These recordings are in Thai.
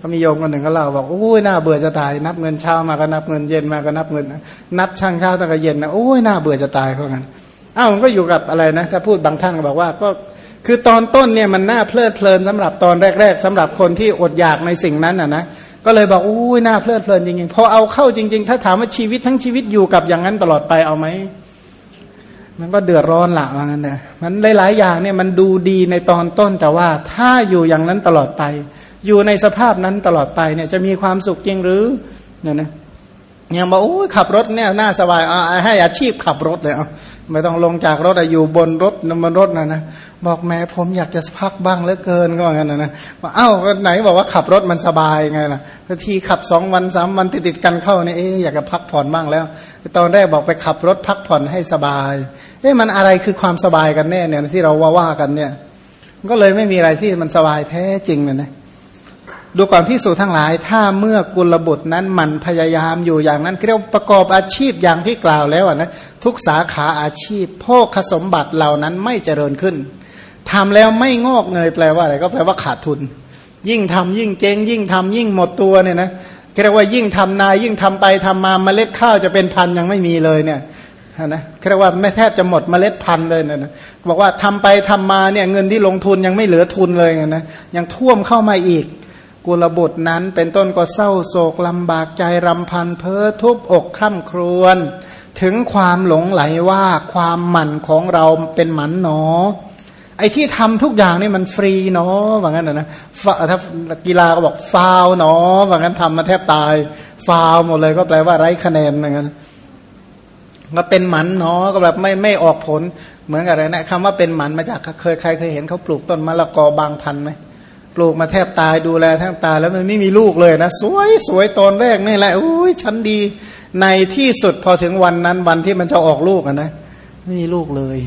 ก็มีโยมคนหนึ่งก็เล่าบอกโอ้ยน่าเบื่อจะตาย นับเงินเช้ามาก็นับเงินเย็นมาก็นับเงิน นับช่างเช้าตั้งแต่เย็นนะโอ้ยน่าเบื่อจะตายเขากันอ้าวมันก็อยู่กับอะไรนะ ถ้าพูดบางท่านก็บอกว่าก็คือตอนต้นเนี่ยมันน่าเพลิดเพลินสำหรับตอนแรก ๆสำหรับคนที่อดอยากในสิ่งนั้นอะนะก็เลยบอกอุ้ยน่าเพลิดเพลินจริงๆพอเอาเข้าจริง ๆ ถ้าถามว่าชีวิตทั้งชีวิตอยู่กับอย่างนั้นตลอดไปเอาไหมมันก็เดือดร้อนละว่างั้นนะมันหลายๆอย่างเนี่ยมันดูดีในตอนต้นแต่ว่าถ้าอยู่อย่างนั้นตลอดไป อยู่ในสภาพนั้นตลอดไปเนี่ยจะมีความสุขจริงหรือเนี่ยนะยังบอกโอ้ขับรถเนี่ยน่าสบายเอาให้อาชีพขับรถเลยเอาไม่ต้องลงจากรถอยู่บนรถบนรถนะนะบอกแม่ผมอยากจะพักบ้างเหลือเกินก็งั้นนะนะว่าเอ้าไหนบอกว่าขับรถมันสบายไงล่ะทีขับสองวันสามวันติดติดกันเข้าเนี่ยเอ๊อยากจะพักผ่อนบ้างแล้ว ตอนแรกบอกไปขับรถพักผ่อนให้สบายเอ๊ะมันอะไรคือความสบายกันแน่เนี่ยที่เราว่าว่ากันเนี่ย ก็เลยไม่มีอะไรที่มันสบายแท้จริงเลยนะ ดูก่อนพิสูจทั้งหลาย ถ้าเมื่อกุลบุตรนั้นมันพยายามอยู่อย่างนั้นเรียกประกอบอาชีพอย่างที่กล่าวแล้วนะทุกสาขาอาชีพโภคสมบัติเหล่านั้นไม่เจริญขึ้นทำแล้วไม่งอกเงยแปลว่าอะไรก็แปลว่าขาดทุน ยิ่งทำยิ่งเจ๊งยิ่งทำยิ่งหมดตัวเนี่ยนะเรียกว่ายิ่งทำนายิ่งทำไปทำมาเมล็ดข้าวจะเป็นพันยังไม่มีเลยเนี่ยนะเรียกว่าไม่แทบจะหมดเมล็ดพันธุ์เลยนะบอกว่าทำไปทำมาเนี่ยเงินที่ลงทุนยังไม่เหลือทุนเลยนะยังท่วมเข้ามาอีก กุลบุตรนั้นเป็นต้นก็เศร้าโศกลำบากใจรำพันเพ้อทุบอกคร่ำครวญถึงความหลงไหลว่าความหมั่นของเราเป็นหมันหนอ ไอ้ที่ทำทุกอย่างนี่มันฟรีเนาะว่างั้นนะถ้ากีฬาก็บอกฟาวเนาะว่างั้นทำมาแทบตาย ฟาวหมดเลยก็แปลว่าไร้คะแนนเหมือนกันก็เป็นหมันเนาะก็แบบไม่ไม่ออกผลเหมือนกับอะไรนะคำว่าเป็นหมันมาจากเคยใครเคยเห็นเขาปลูกต้นมะละกอบางพันไหม ปลูกมาแทบตายดูแลแทบตายแล้วมันไม่มีลูกเลยนะ สวยสวยตอนแรกนี่แหละอุ้ยฉันดี ในที่สุดพอถึงวันนั้นวันที่มันจะออกลูกนะ ไม่มีลูกเลย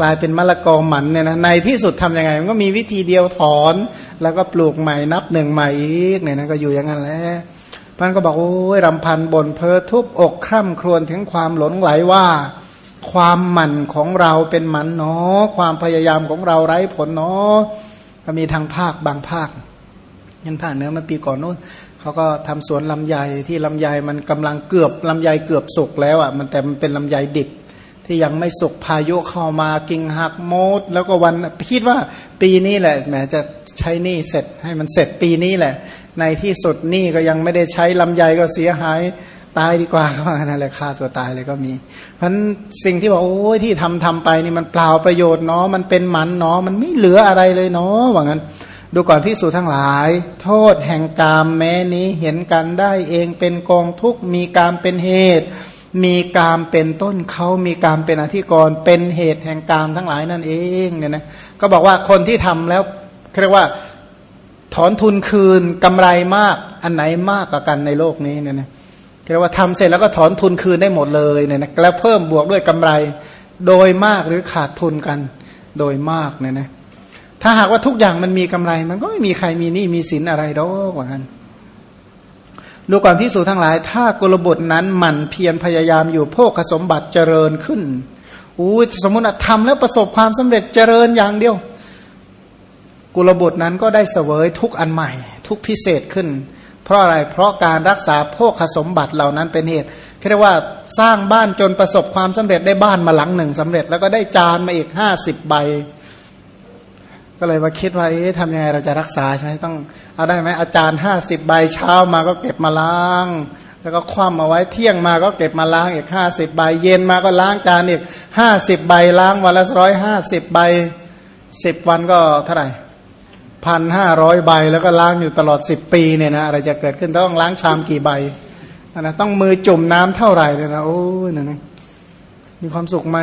กลายเป็นมะละกอหมันเนี่ยนะในที่สุดทํำยังไง มันก็มีวิธีเดียวถอน แล้วก็ปลูกใหม่นับหนึ่งใหม่อีกเนี่ยนะก็อยู่อย่างนั้นแหละพันก็บอกโอ้ยรำพันบนเพอทุบอกคร่ำครวญถึงความหลงไหลว่าความหมั่นของเราเป็นหมันเนาะความพยายามของเราไร้ผลเนาะ ก็มีทางภาคบางภาคยันภาคเหนือมาปีก่อนนู้นเขาก็ทำสวนลำไยที่ลำไยมันกำลังเกือบลำไยเกือบสุกแล้วอะมันแต่มันเป็นลำไยดิบ ที่ยังไม่สุกพายุเข้ามากิ่งหักโมด แล้วก็วันคิดว่าปีนี้แหละแหมจะใช้นี่เสร็จให้มันเสร็จปีนี้แหละ ในที่สุดนี่ก็ยังไม่ได้ใช้ลำไยก็เสียหาย ตายดีกว่าก็นั่นแหละฆ่าตัวตายเลยก็มี เพราะฉะนั้นสิ่งที่บอกโอ้ยที่ทำทำไปนี่มันเปล่าประโยชน์เนาะมันเป็นหมันเนาะมันไม่เหลืออะไรเลยเนาะว่างั้น ดูก่อนพิสูจทั้งหลาย โทษแห่งกามแม้นี้เห็นกันได้เองเป็นกองทุกมีกามเป็นเหตุ มีกามเป็นต้นเขามีกามเป็นอธิกรณ์เป็นเหตุแห่งกามทั้งหลายนั่นเองเนี่ยนะก็บอกว่าคนที่ทำแล้วเรียกว่าถอนทุนคืนกำไรมากอันไหนมากกว่ากันในโลกนี้เนี่ยนะ เรียกว่าทำเสร็จแล้วก็ถอนทุนคืนได้หมดเลยเนี่ยนะแล้วเพิ่มบวกด้วยกำไรโดยมากหรือขาดทุนกันโดยมากเนี่ยนะถ้าหากว่าทุกอย่างมันมีกำไร มันก็ไม่มีใครมีหนี้มีสินอะไรดอกกว่ากันดูก่อนพิสูจทั้งหลาย ถ้ากลบุตรนั้นหมั่นเพียรพยายามอยู่โภคสมบัติเจริญขึ้นอู้สมมติทำแล้วประสบความสำเร็จเจริญอย่างเดียว กุลบุตรนั้นก็ได้เสวยทุกอันใหม่ ทุกพิเศษขึ้น เพราะอะไร เพราะการรักษาโภคสมบัติเหล่านั้นเป็นเหตุเรียกว่าสร้างบ้านจนประสบความสำเร็จได้บ้านมาหลังหนึ่งสำเร็จ แล้วก็ได้จานมาอีกห้าสิบใบ ก็เลยมาคิดว่าเอ๊ะทำยังไงเราจะรักษาใช่ไหมต้องเอาได้ไหมอาจารย์ห้าสิบใบเช้ามาก็เก็บมาล้าง แล้วก็คว่ำมาไว้เที่ยงมาก็เก็บมาล้างอีกห้าสิบใบ เย็นมาก็ล้างจานอีกห้าสิบใบล้างวันละร้อยห้าสิบใบสิบวันก็เท่าไหร่ พันห้าร้อยใบแล้วก็ล้างอยู่ตลอดสิบปีเนี่ยนะอะไรจะเกิดขึ้นต้องล้างชามกี่ใบนะต้องมือจุ่มน้ำเท่าไหร่เลยนะโอ้ยนะนะมีความสุขไหม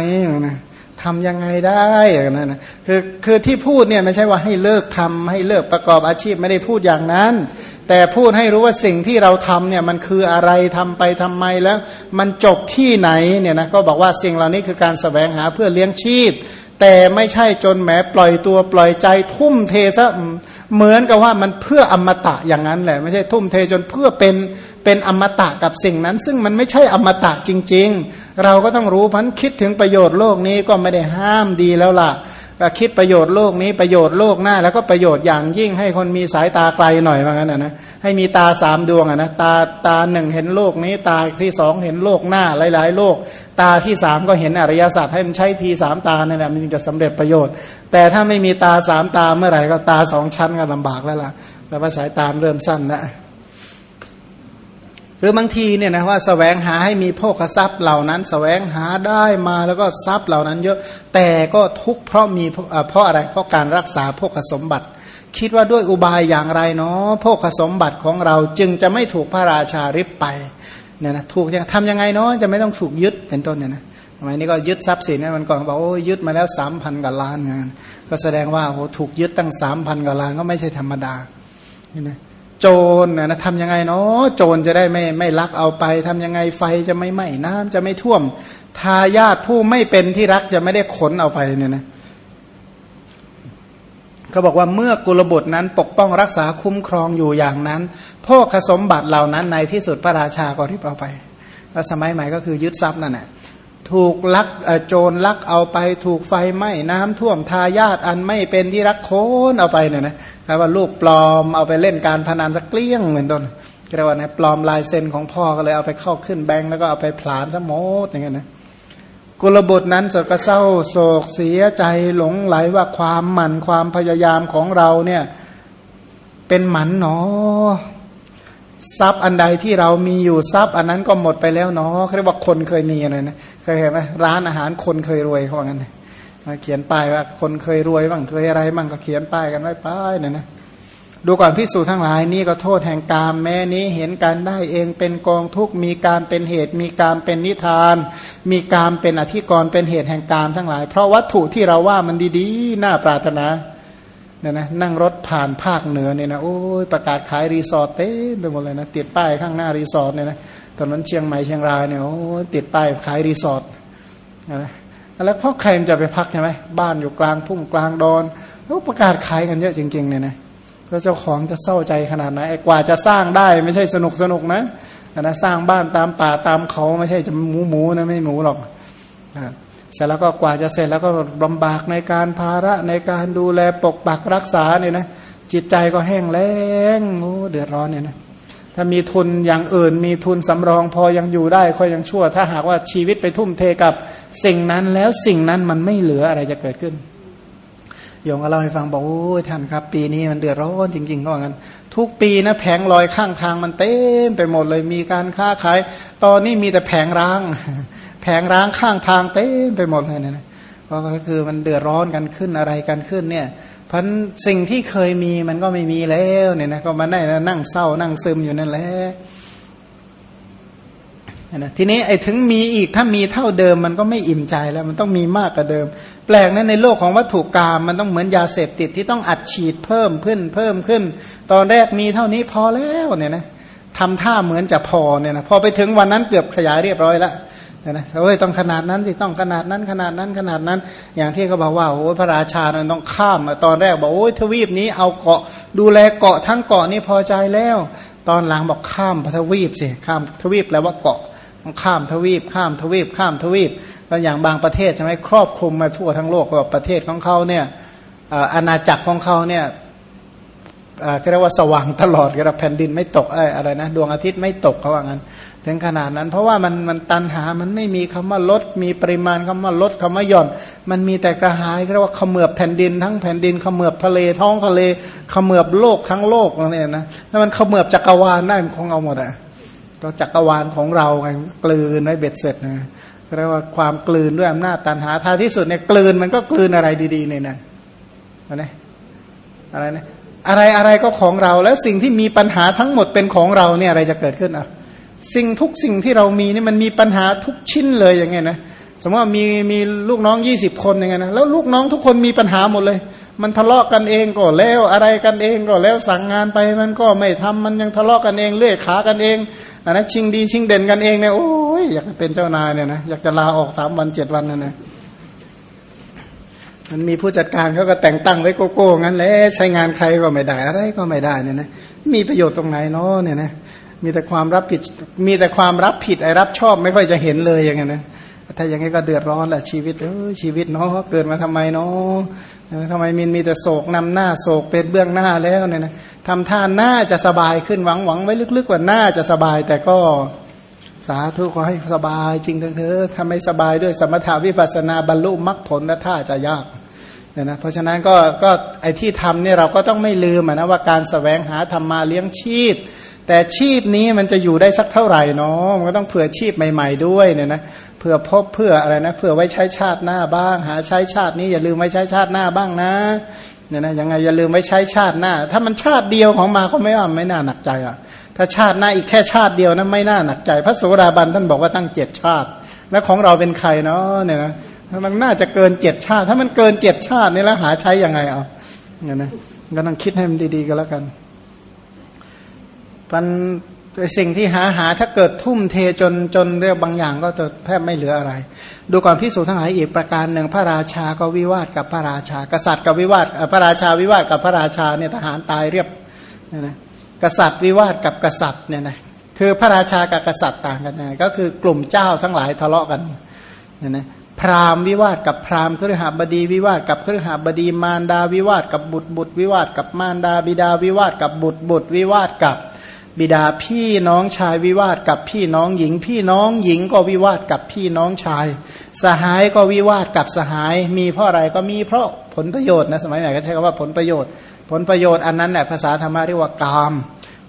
นะทำยังไงได้อย่างนั้นนะคือคือที่พูดเนี่ยไม่ใช่ว่าให้เลิกทำให้เลิกประกอบอาชีพไม่ได้พูดอย่างนั้น แต่พูดให้รู้ว่าสิ่งที่เราทำเนี่ยมันคืออะไรทำไปทำไมแล้ว มันจบที่ไหนเนี่ยนะก็บอกว่าสิ่งเหล่านี้คือการสแสวงหาเพื่อเลี้ยงชีพ แต่ไม่ใช่จนแหมปล่อยตัวปล่อยใจทุ่มเทซะเหมือนกับว่ามันเพื่ออมตะอย่างนั้นแหละ ไม่ใช่ทุ่มเทจนเพื่อเป็นเป็นอมตะกับสิ่งนั้น ซึ่งมันไม่ใช่อมตะจริง ๆ เราก็ต้องรู้พันคิดถึงประโยชน์โลกนี้ก็ไม่ได้ห้ามดีแล้วล่ะ คิดประโยชน์โลกนี้ประโยชน์โลกหน้า แล้วก็ประโยชน์อย่างยิ่งให้คนมีสายตาไกลหน่อยว่างั้นนะให้มีตาสามดวงอะนะตาตาหนึ่งเห็นโลกนี้ ตาที่สองเห็นโลกหน้าหลาย ๆ โลก ตาที่สามก็เห็นอริยสัจให้มันใช้ทีสามตาเนี่ยนะมันจะสำเร็จประโยชน์ แต่ถ้าไม่มีตาสามตาเมื่อไหร่ก็ตาสองชั้นก็ลำบากแล้วล่ะแปลว่าสายตามเริ่มสั้นแล้ว หรือบางทีเนี่ยนะว่าสแสวงหาให้มีโภคทรัพย์เหล่านั้นสแสวงหาได้มาแล้วก็ทรัพย์เหล่านั้นเยอะแต่ก็ทุกเพราะมีเพราะอะไรเพราะการรักษาโภคสมบัติ คิดว่าด้วยอุบายอย่างไรเนาะโภคสมบัติของเราจึงจะไม่ถูกพระราชาริบไปเนี่ยนะถูกยังทำยังไงเนาะจะไม่ต้องถูกยึดเป็นต้นเนี่ยนะทำไมนี่ก็ยึดทรัพย์สินเนี่ยมันก่อนบอกโอ้ยึดมาแล้วสามพันกว่าล้านงานก็แสดงว่าโอ้ถูกยึดตั้งสามพันกว่าล้านก็ไม่ใช่ธรรมดาเนี่ยนะ โจรนะทำยังไงเนาะโจรจะได้ไม่ไม่ลักเอาไปทำยังไงไฟจะไม่ไหม้น้ำจะไม่ท่วม ทายาทผู้ไม่เป็นที่รักจะไม่ได้ขนเอาไปเนี่ยนะเขาบอกว่าเมื่อกุลบุตรนั้นปกป้องรักษาคุ้มครองอยู่อย่างนั้นพวกสมบัติเหล่านั้นในที่สุดพระราชาก็ริบเอาไปแล้วสมัยใหม่ก็คือยึดทรัพย์นั่นแหละ ถูกลักโจรลักเอาไป ถูกไฟไหม้น้ำท่วมทายาทอันไม่เป็นที่รักโคนเอาไปเนี่ยนะแต่ว่าลูกปลอมเอาไปเล่นการพนันสักเกลี้ยงเหมือนต้นเรียกว่านะปลอมลายเซ็นของพ่อก็เลยเอาไปเข้าขึ้นแบงก์แล้วก็เอาไปผลาญซะหมดอย่างเงี้ยนะกุลบุตรนั้นสดก็เศร้าโศกเสียใจหลงไหลว่าความหมั่นความพยายามของเราเนี่ย เป็นหมันหนอ ทรัพย์อันใดที่เรามีอยู่ทรัพย์ อันนั้นก็หมดไปแล้วเนาะเขาเรียกว่าคนเคยมีอะไรนะเคยเห็นไหมร้านอาหารคนเคยรวยเขาว่างั้นเขียนป้ายว่าคนเคยรวยบ้างเคยอะไรบ้างก็เขียนป้ายกันไว้ป้ายเนี่ยนะดูก่อนพิสูจทั้งหลายนี่ก็โทษแห่งกามแม้นี้เห็นการได้เองเป็นกองทุกมีการเป็นเหตุ มีการเป็นนิทาน มีการเป็นอธิกรณ์เป็นเหตุแห่งกามทั้งหลาย เพราะวัตถุที่เราว่ามันดีๆ น่าปรารถนา เนี่ยนะนั่งรถผ่านภาคเหนือเนี่ยนะโอ้ยประกาศขายรีสอร์ทเต็มไปหมดเลยนะติดป้ายข้างหน้ารีสอร์ทเนี่ยนะตอนนั้นเชียงใหม่เชียงรายเนี่ยโอ้ติดป้ายขายรีสอร์ทนะแล้วเพราะใครมันจะไปพักใช่ไหมบ้านอยู่กลางทุ่งกลางดอนแล้วประกาศขายกันเยอะจริงๆเนี่ยนะแล้วเจ้าของจะเศร้าใจขนาดไหนไอ้กว่าจะสร้างได้ไม่ใช่สนุกสนุกนะนะสร้างบ้านตามป่าตามเขาไม่ใช่จะหมูหมูนะไม่หมูหรอกนะ เสร็จแล้วก็กว่าจะเสร็จแล้วก็ลำบากในการภาระในการดูแลปกปักรักษาเนี่ยนะจิตใจก็แห้งแล้งโอ้เดือดร้อนเนี่ยนะถ้ามีทุนอย่างอื่น มีทุนสำรองพอยังอยู่ได้ค่อยยังชั่ว ถ้าหากว่าชีวิตไปทุ่มเทกับสิ่งนั้นแล้วสิ่งนั้นมันไม่เหลืออะไรจะเกิดขึ้นโยงก็เล่าให้ฟังบอกโอ้ท่านครับ ปีนี้มันเดือดร้อนจริงๆก็ว่างั้น ทุกปีนะแผงลอยข้างทางมันเต็มไปหมดเลยมีการค้าขาย ตอนนี้มีแต่แผงร้าง แผงร้างข้างทางเต็มไปหมดเลยนะเพราะก็คือมันเดือดร้อนกันขึ้นอะไรกันขึ้นเนี่ยพันสิ่งที่เคยมีมันก็ไม่มีแล้วเนี่ยนะก็มาได้นั่งเศร้านั่งซึมอยู่นั่นแหละนะทีนี้ไอ้ถึงมีอีกถ้ามีเท่าเดิมมันก็ไม่อิ่มใจแล้ว มันต้องมีมากกว่าเดิม แปลกนะในโลกของวัตถุกรรมมันต้องเหมือนยาเสพติดที่ต้องอัดฉีดเพิ่มขึ้นเพิ่มขึ้น ตอนแรกมีเท่านี้พอแล้วเนี่ยนะทำท่าเหมือนจะพอเนี่ยนะพอไปถึงวันนั้นเกือบขยายเรียบร้อยแล้ว นะเฮ้ยต้องขนาดนั้นสิต้องขนาดนั้นขนาดนั้นขนาดนั้น อย่างที่เขาบอกว่าโอ้พระราชาเนี่ยต้องข้ามตอนแรกบอกโอ้ยทวีปนี้เอาเกาะดูแลเกาะทั้งเกาะนี่พอใจแล้ว ตอนหลังบอกข้ามทวีปสิข้ามทวีปแล้วว่าเกาะต้องข้ามทวีป ข้ามทวีป ข้ามทวีปก็อย่างบางประเทศใช่ไหมครอบคลุมมาทั่วทั้งโลกแบบประเทศของเขาเนี่ยอาณาจักรของเขาเนี่ยเรียกว่าสว่างตลอดกระแผ่นดินไม่ตกอะไรนะดวงอาทิตย์ไม่ตกเขาว่างั้น ถึงขนาดนั้น เพราะว่ามันมันตันหามันไม่มีคำว่าลด มีปริมาณคำว่าลดคำว่าหย่อน มันมีแต่กระหายเรียกว่าขมือบแผ่นดิน ทั้งแผ่นดินขมือบทะเลท้องทะเลขมือบโลกทั้งโลกนั่นเองนะถ้ามันขมือบจักรวาลได้มันคงเอาหมดอะก็จักรวาลของเราไงกลืนไว้เบ็ดเสร็จนะเรียกว่าความกลืนด้วยอำนาจตันหาท้ายที่สุดเนี่ยกลืนมันก็กลืนอะไรดีๆเนี่ยนะอะไรอะไรนะอะไรอะไรก็ของเราแล้วสิ่งที่มีปัญหาทั้งหมดเป็นของเราเนี่ยอะไรจะเกิดขึ้นอะ สิ่งทุกสิ่งที่เรามีนี่มันมีปัญหาทุกชิ้นเลยอย่างเงี้ยนะสมมติว่ามีมีลูกน้องยี่สิบคนอย่างเงี้ยนะแล้วลูกน้องทุกคนมีปัญหาหมดเลย มันทะเลาะกันเองก็แล้วอะไรกันเองก็แล้วสั่งงานไปมันก็ไม่ทำมันยังทะเลาะกันเองเลื่อยขากันเองอันนั้นชิงดีชิงเด่นกันเองเนี่ยโอ้ยอยากเป็นเจ้านายเนี่ยนะอยากจะลาออกสามวันเจ็ดวันนั่นนะมันมีผู้จัดการเขาก็แต่งตั้งไว้โกโก้งั้นแหละใช้งานใครก็ไม่ได้อะไรก็ไม่ได้เนี่ยนะมีประโยชน์ตรงไหนเนาะเนี่ยนะ มีแต่ความรับผิดมีแต่ความรับผิดไอ้รับชอบไม่ค่อยจะเห็นเลยอย่างเงี้ยนะถ้าอย่างนี้ก็เดือดร้อนแหละชีวิตเออชีวิตเนาะเกิดมาทำไมเนาะทำไมมินมีแต่โศกนำหน้าโศกเป็นเบื้องหน้าแล้วเนี่ยนะทำท่าหน้าจะสบายขึ้นหวังหวังไว้ลึกๆว่าหน้าจะสบาย แต่ก็สาธุขอให้สบายจริงเถอะทำไม่สบายด้วยสมถาวิปัสนาบรรลุมรรคผลและท่าจะยากเนี่ยนะเพราะฉะนั้นก็ก็ไอ้ที่ทำเนี่ยเราก็ต้องไม่ลืมนะว่าการสแสวงหาธรรมมาเลี้ยงชีพ แต่ชีพนี้มันจะอยู่ได้สักเท่าไหร่เนาะมันก็ต้องเผื่อชีพใหม่ ๆ ด้วยเนี่ยนะเพื่อพบเพื่ออะไรนะเพื่อไว้ใช้ชาติหน้าบ้าง หาใช้ชาตินี้อย่าลืมไว้ใช้ชาติหน้าบ้างนะเนี่ยนะยังไงอย่าลืมไว้ใช้ชาติหน้า ถ้ามันชาติเดียวของมาก็ไม่ว่าไม่น่าหนักใจอะถ้าชาติหน้าอีกแค่ชาติเดียวนะไม่น่าหนักใจ พระโสดาบันท่านบอกว่าตั้งเจ็ดชาติ แล้วของเราเป็นใครเนาะเนี่ยนะมันน่าจะเกินเจ็ดชาติ ถ้ามันเกินเจ็ดชาตินี่แล้วหาใช้ยังไงเอาเนี่ยนะก็ต้องคิดให้มันดีๆก็แล้วกัน มันสิ่งที่หาหาถ้าเกิดทุ่มเทจนจนเรื่องบางอย่างก็จะแทบไม่เหลืออะไร ดูก่อนพิสูจทั้งหลายอีกประการหนึ่งพระราชาก็วิวาทกับพระราชา กษัตริย์กับวิวาทพระราชาวิวาทกับพระราชาเนี่ยทหารตายเรียบเนี่ยนะกษัตริย์วิวาทกับกษัตริย์เนี่ยนะคือพระราชากับกษัตริย์ต่างกันยังไงก็คือกลุ่มเจ้าทั้งหลายทะเลาะกันเนี่ยนะพราหมณ์วิวาทกับพราหมณ์ครหบดีวิวาทกับครหบดีมารดาวิวาทกับบุตรบุตรวิวาทกับมารดาบิดาวิวาทกับบุตรบุตรวิวาทกับ บิดาพี่น้องชายวิวาทกับพี่น้องหญิง พี่น้องหญิงก็วิวาทกับพี่น้องชาย สหายก็วิวาทกับสหาย มีเพราะอะไรก็มีเพราะผลประโยชน์นะสมัยไหนก็ใช้คำว่าผลประโยชน์ ผลประโยชน์อันนั้นแหละภาษาธรรมะเรียกว่ากาม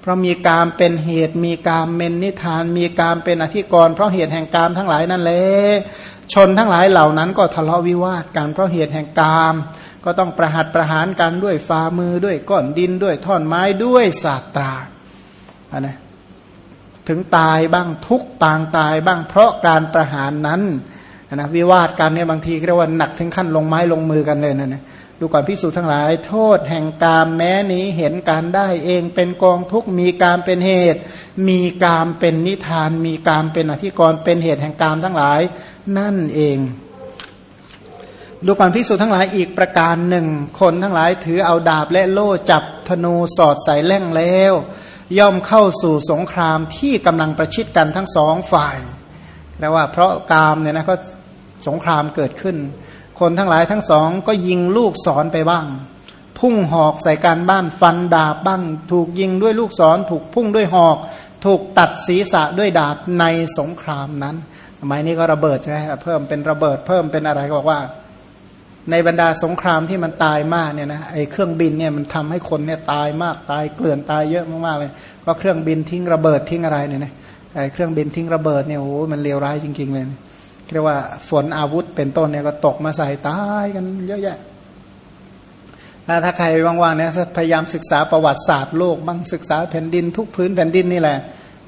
เพราะมีกามเป็นเหตุมีกามเป็นนิทาน มีกามเป็นอธิกรณ์เพราะเหตุแห่งกามทั้งหลายนั่นแหละชนทั้งหลายเหล่านั้นก็ทะเลาะวิวาทกันเพราะเหตุแห่งกาม ก็ต้องประหัตประหารกันด้วยฝ่ามือด้วยก้อนดินด้วยท่อนไม้ด้วยศาสตรา นนะถึงตายบ้างทุกปางตายบ้าง เพราะการประหารนั้นนะวิวาทกันเนี่ยบางทีเรียกว่าหนักถึงขั้นลงไม้ลงมือกันเลยนะนะดูก่อนพิสูจน์ทั้งหลาย โทษแห่งกามแม้นี้เห็นการได้เองเป็นกองทุกมีกามเป็นเหตุ มีกามเป็นนิทาน มีกามเป็นอธิกรณ์เป็นเหตุแห่งกามทั้งหลาย นั่นเอง ดูก่อนพิสูจน์ทั้งหลายอีกประการหนึ่ง คนทั้งหลายถือเอาดาบและโล่จับธนูสอดใส่แล่งแล้ว ย่อมเข้าสู่สงครามที่กำลังประชิดกันทั้งสองฝ่ายแปลว่าเพราะกามเนี่ยนะก็สงครามเกิดขึ้น คนทั้งหลายทั้งสองก็ยิงลูกศรไปบ้าง พุ่งหอกใส่การบ้านฟันดาบบ้าง ถูกยิงด้วยลูกศร ถูกพุ่งด้วยหอก ถูกตัดศีรษะด้วยดาบในสงครามนั้นสมัยนี้ก็ระเบิดใช่ไหมเพิ่มเป็นระเบิดเพิ่มเป็นอะไรก็บอกว่า ในบรรดาสงครามที่มันตายมากเนี่ยนะไอ้เครื่องบินเนี่ยมันทำให้คนเนี่ยตายมากตายเกลื่อนตายเยอะมากๆเลยก็เครื่องบินทิ้งระเบิดทิ้งอะไรเนี่ยนะไอ้เครื่องบินทิ้งระเบิดเนี่ยโอ้มันเลวร้ายจริง ๆ เลยเรียกว่าฝนอาวุธเป็นต้นเนี่ยก็ตกมาใส่ตายกันเยอะแยะถ้าใครว่างๆเนี่ยพยายามศึกษาประวัติศาสตร์โลกบ้างศึกษาแผ่นดินทุกพื้นแผ่นดินนี่แหละ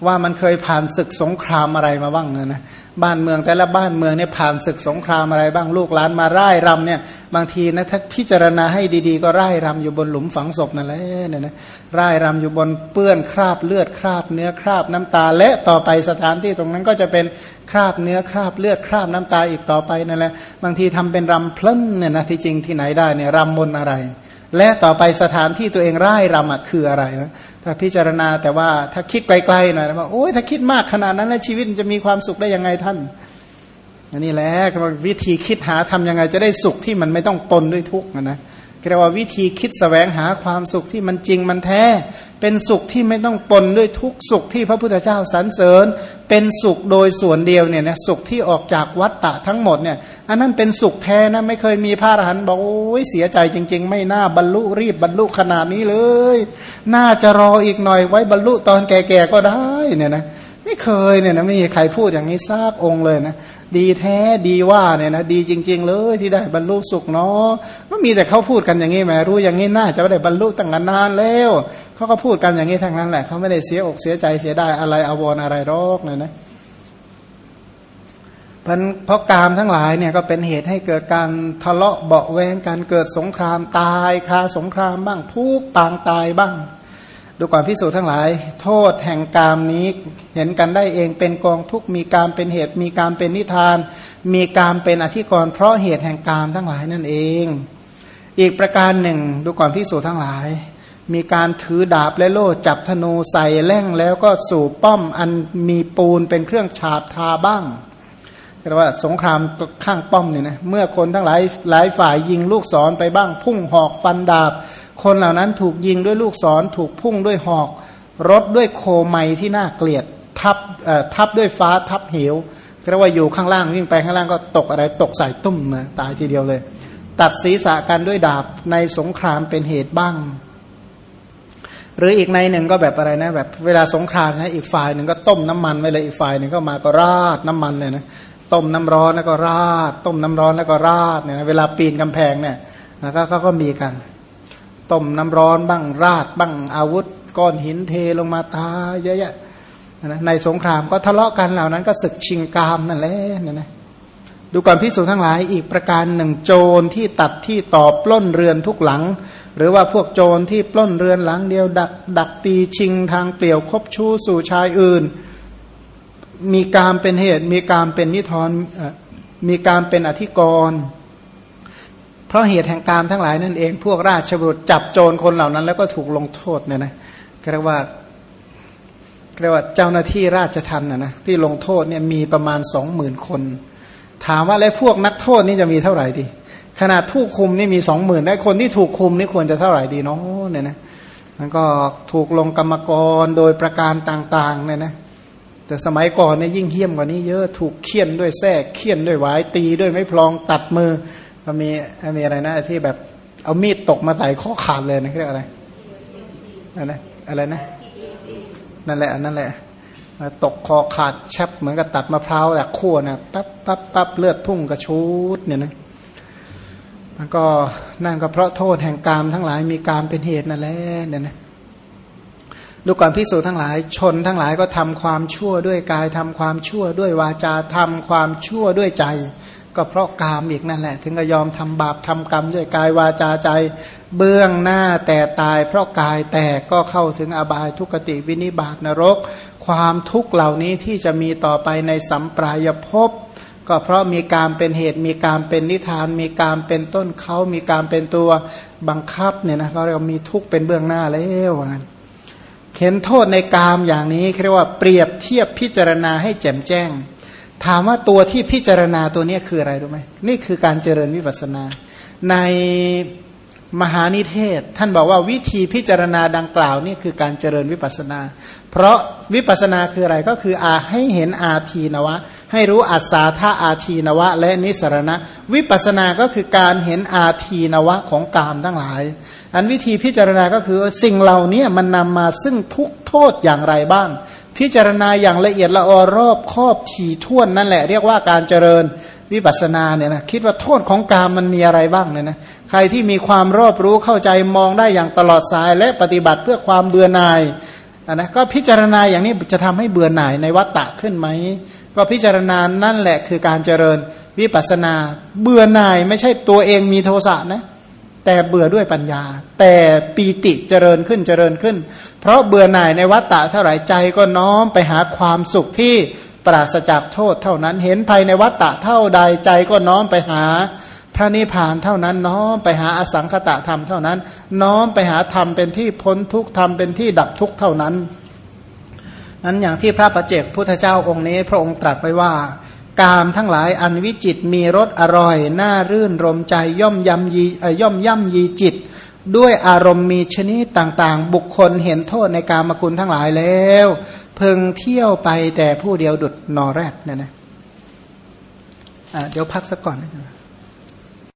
ว่ามันเคยผ่านศึกสงครามอะไรมาบ้างนะบ้านเมืองแต่ละบ้านเมืองเนี่ยผ่านศึกสงครามอะไรบ้างลูกหลานมาไร่รำเนี่ย บางทีนะถ้าพิจารณาให้ดีๆ ก็ไร่รำอยู่บนหลุมฝังศพนั่นแหละเนี่ยนะไร่รำอยู่บนเปื้อนคราบเลือดคราบเนื้อคราบน้ำตา และต่อไปสถานที่ตรงนั้นก็จะเป็นคราบเนื้อคราบเลือดคราบน้ำตาอีกต่อไปนั่นแหละบางทีทำเป็นรำพลันเนี่ยนะที่จริงที่ไหนได้เนี่ยรำบนอะไร และต่อไปสถานที่ตัวเองร่ายรำคืออะไรถ้าพิจารณาแต่ว่าถ้าคิดไกลๆหน่อยนะว่าโอ้ยถ้าคิดมากขนาดนั้นแล้วชีวิตจะมีความสุขได้ยังไงท่านอันนี้แหละวิธีคิดหาทํำยังไงจะได้สุขที่มันไม่ต้องปนด้วยทุกข์นะนะ เรียกว่าวิธีคิดสแสวงหาความสุขที่มันจริงมันแท้ เป็นสุขที่ไม่ต้องปนด้วยทุกสุขที่พระพุทธเจ้าสรรเสริญ เป็นสุขโดยส่วนเดียวเนี่ยนะสุขที่ออกจากวัฏฏะทั้งหมดเนี่ยอันนั้นเป็นสุขแท้นะไม่เคยมีพระอรหันต์บอกโอ้ยเสียใจจริง ๆ ไม่น่าบรรลุรีบบรรลุขนาดนี้เลย น่าจะรออีกหน่อยไว้บรรลุตอนแก่ๆก็ได้เนี่ยนะไม่เคยเนี่ยนะไม่มีใครพูดอย่างนี้ทราบองเลยนะ ดีแท้ดีว่าเนี่ยนะดีจริง ๆ เลยที่ได้บรรลุสุขเนาะก็มีแต่เขาพูดกันอย่างนี้แหมรู้อย่างนี้น่าจะได้บรรลุตั้งนานแล้วเขาก็พูดกันอย่างนี้ทั้งนั้นแหละเขาไม่ได้เสียอกเสียใจเสียได้อะไรอาวรอะไรรอกเลยนะเพราะกามทั้งหลายเนี่ยก็เป็นเหตุให้เกิดการทะเลาะเบาแวงการเกิดสงครามตายคาสงครามบ้างทุกปางตายบ้าง ดูก่อนพิสูจน์ทั้งหลาย โทษแห่งกามนี้เห็นกันได้เองเป็นกองทุกมีกามเป็นเหตุมีกามเป็นนิทาน มีกามเป็นอธิกรณ์เพราะเหตุแห่งกามทั้งหลายนั่นเอง อีกประการหนึ่ง ดูก่อนพิสูจน์ทั้งหลาย มีการถือดาบและโล่จับธนูใส่แล่งแล้วก็สู่ป้อมอันมีปูนเป็นเครื่องฉาบทาบ้างเรียกว่าสงครามข้างป้อมเนี่ยนะเมื่อคนทั้งหลายหลายฝ่ายยิงลูกศรไปบ้าง พุ่งหอกฟันดาบ คนเหล่านั้นถูกยิงด้วยลูกศร ถูกพุ่งด้วยหอก รถด้วยโคไมที่น่าเกลียด ทับทับด้วยฟ้าทับเหวเรียกว่าอยู่ข้างล่างวิ่งไปข้างล่างก็ตกอะไรตกใส่ตุ้มนะตายทีเดียวเลย ตัดศีรษะกันด้วยดาบในสงครามเป็นเหตุบ้าง หรืออีกในหนึ่งก็แบบอะไรนะ แบบเวลาสงครามนะอีกฝ่ายหนึ่งก็ต้มน้ำมันไว้เลยอีกฝ่ายหนึ่งก็มาก็ราดน้ำมันเลยนะต้มน้ำร้อนแล้วก็ราด ต้มน้ำร้อนแล้วก็ราดเนี่ยนะเวลาปีนกำแพงเนี่ยแล้วก็เขาก็มีกัน ต้มน้ำร้อนบ้างราดบ้างอาวุธ ก้อนหินเทลงมาตาเยอะแยะนะในสงครามก็ทะเลาะกันเหล่านั้นก็ศึกชิงกามนั่นแหละนี่นะดูก่อนพิสูจน์ทั้งหลายอีกประการหนึ่งโจรที่ตัดที่ตอบปล้นเรือนทุกหลัง หรือว่าพวกโจรที่ปล้นเรือนหลังเดียว ดักดักตีชิงทางเปลี่ยวคบชู้สู่ชายอื่น มีการเป็นเหตุ มีการเป็นนิทรมีการเป็นอธิกรณ์ เพราะเหตุแห่งการทั้งหลายนั่นเอง พวกราชบุตรจับโจรคนเหล่านั้น แล้วก็ถูกลงโทษเนี่ยนะเรียกว่าเรียกว่าเจ้าหน้าที่ราชทันนะนะที่ลงโทษเนี่ยมีประมาณสองหมื่นคน ถามว่าแล้วพวกนักโทษนี่จะมีเท่าไหร่ดี ขนาดผู้คุมนี่มีสองหมื่นได้คนที่ถูกคุมนี่ควรจะเท่าไหร่ดีเนาะเนี่ยนะมันก็ถูกลงกรรมกรโดยประการต่างๆเนี่ยนะแต่สมัยก่อนเนี่ยยิ่งเหี้ยมกว่านี้เยอะถูกเคี่ยนด้วยแส้เคี่ยนด้วยหวายตีด้วยไม้พลองตัดมือ ก็มีมีอะไรนะที่แบบเอามีดตกมาใส่ข้อขาดเลยนะเรียกอะไรอะไรอะไรนะนั่นแหละนั่นแหละตกคอขาดแชบเหมือนกับตัดมะพร้าวแบบขั้วนะปั๊บปั๊บปั๊บเลือดพุ่งกระชูดเนี่ยนะมันก็นั่นก็เพราะโทษแห่งกรรมทั้งหลายมีกรรมเป็นเหตุนั่นแหละเนี่ยนะดูก่อนพิสูจนทั้งหลายชนทั้งหลายก็ทำความชั่วด้วยกายทำความชั่วด้วยวาจาทำความชั่วด้วยใจ ก็เพราะกามอีกนั่นแหละ ถึงก็ยอมทำบาปทำกรรมด้วยกายวาจาใจ เบื้องหน้าแต่ตาย เพราะกายแตกก็เข้าถึงอบายทุกติวินิบาตนรก ความทุกข์เหล่านี้ที่จะมีต่อไปในสัมปรายภพก็เพราะมีการเป็นเหตุมีการเป็นนิทาน มีการเป็นต้นเขามีการเป็นตัวบังคับเนี่ยนะเราเรียกมีทุกข์เป็นเบื้องหน้าแล้วว่างั้นเห็นโทษในกามอย่างนี้เรียกว่าเปรียบเทียบพิจารณาให้แจ่มแจ้ง ถามว่าตัวที่พิจารณาตัวนี้คืออะไรรู้ไหมนี่คือการเจริญวิปัสนา ในมหานิเทศ ท่านบอกว่าวิธีพิจารณาดังกล่าวนี่คือการเจริญวิปัสนา เพราะวิปัสนาคืออะไรก็คืออาให้เห็นอาทีนวะ ให้รู้อัศาธาอาทีนวะ และนิสรณะ วิปัสนาก็คือการเห็นอาทีนวะของกามทั้งหลาย อันวิธีพิจารณาก็คือสิ่งเหล่านี้มันนำมาซึ่งทุกโทษอย่างไรบ้าง พิจารณาอย่างละเอียดละออรอบครอบถี่ถ้วนนั่นแหละ เรียกว่าการเจริญวิปัสสนาเนี่ยนะคิดว่าโทษของกามมันมีอะไรบ้างเนี่ยนะใครที่มีความรอบรู้เข้าใจมองได้อย่างตลอดสาย และปฏิบัติเพื่อความเบื่อหน่ายนะก็พิจารณาอย่างนี้จะทำให้เบื่อหน่ายในวัฏฏะขึ้นไหมก็พิจารณานั่นแหละคือการเจริญวิปัสนา เบื่อหน่ายไม่ใช่ตัวเองมีโทสะนะ แต่เบื่อด้วยปัญญา แต่ปีติเจริญขึ้นเจริญขึ้น เพราะเบื่อหน่ายในวัฏฏะเท่าไหร่ใจก็น้อมไปหาความสุขที่ปราศจากโทษเท่านั้นเห็นภายในวัฏฏะเท่าใดใจก็น้อมไปหาพระนิพพานเท่านั้นน้อมไปหาอสังคตะธรรมเท่านั้น น้อมไปหาธรรมเป็นที่พ้นทุกธรรมเป็นที่ดับทุกเท่านั้นนั้นอย่างที่พระประเจกพุทธเจ้าองค์นี้ พระองค์ตรัสไว้ว่า กามทั้งหลายอันวิจิตมีรสอร่อย น่ารื่นรมใจย่อมยำยีย่อมย่ำยีจิต ด้วยอารมณ์มีชนิดต่างๆ บุคคลเห็นโทษในการมคุณทั้งหลายแล้ว เพึงเที่ยวไปแต่ผู้เดียวดุดนอแรดเนี่ยนะะเดี๋ยวพักสักก่อนนะ